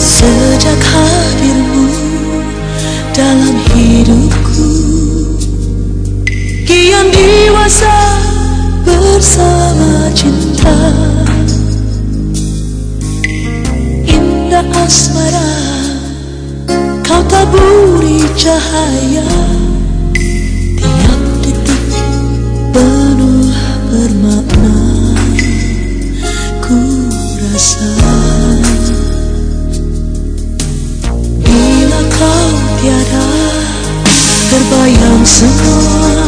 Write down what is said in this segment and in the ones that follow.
Sejak hadirmu dalam hidupku Kian dewasa bersama cinta. Indah asmara taburi cahaya Tiap detik penuh bermakna Ku rasa. Tiada terbayang semua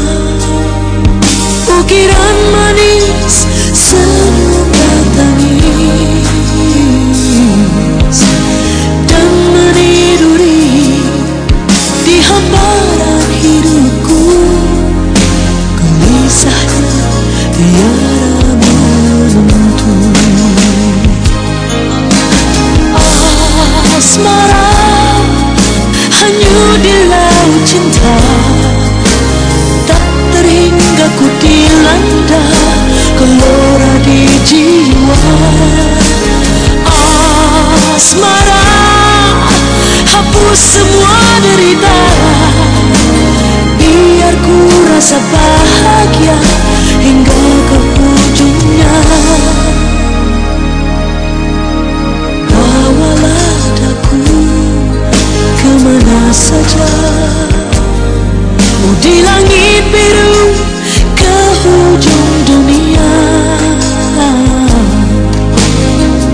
saja. Oh di langit biru ke ujung dunia.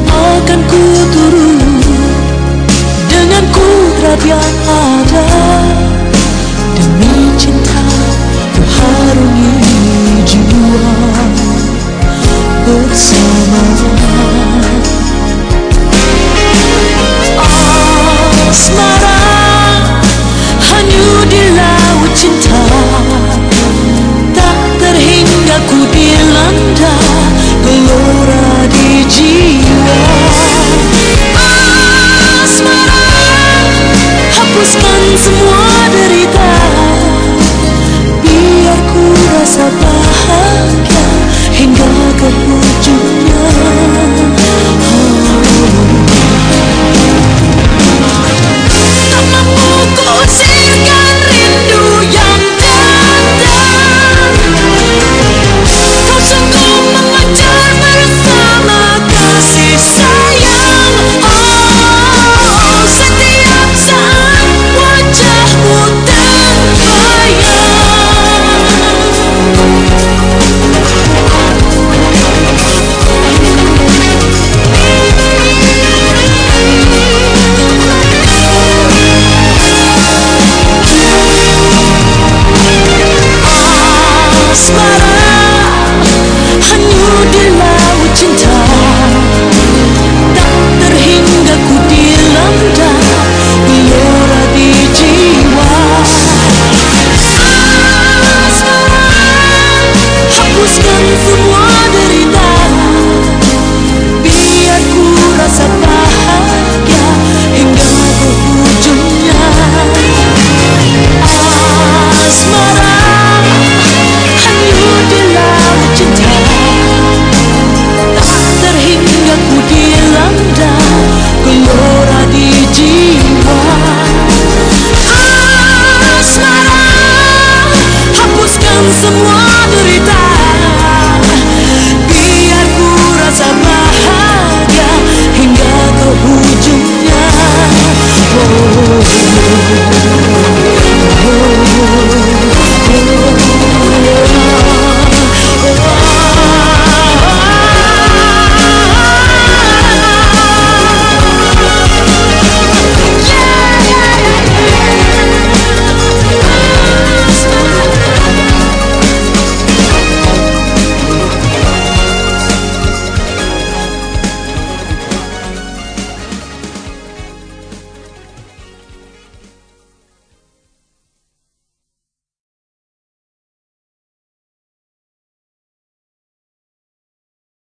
Akan ku turun dengan kudrat yang ada. Demi cinta ku harungi jiwa bersama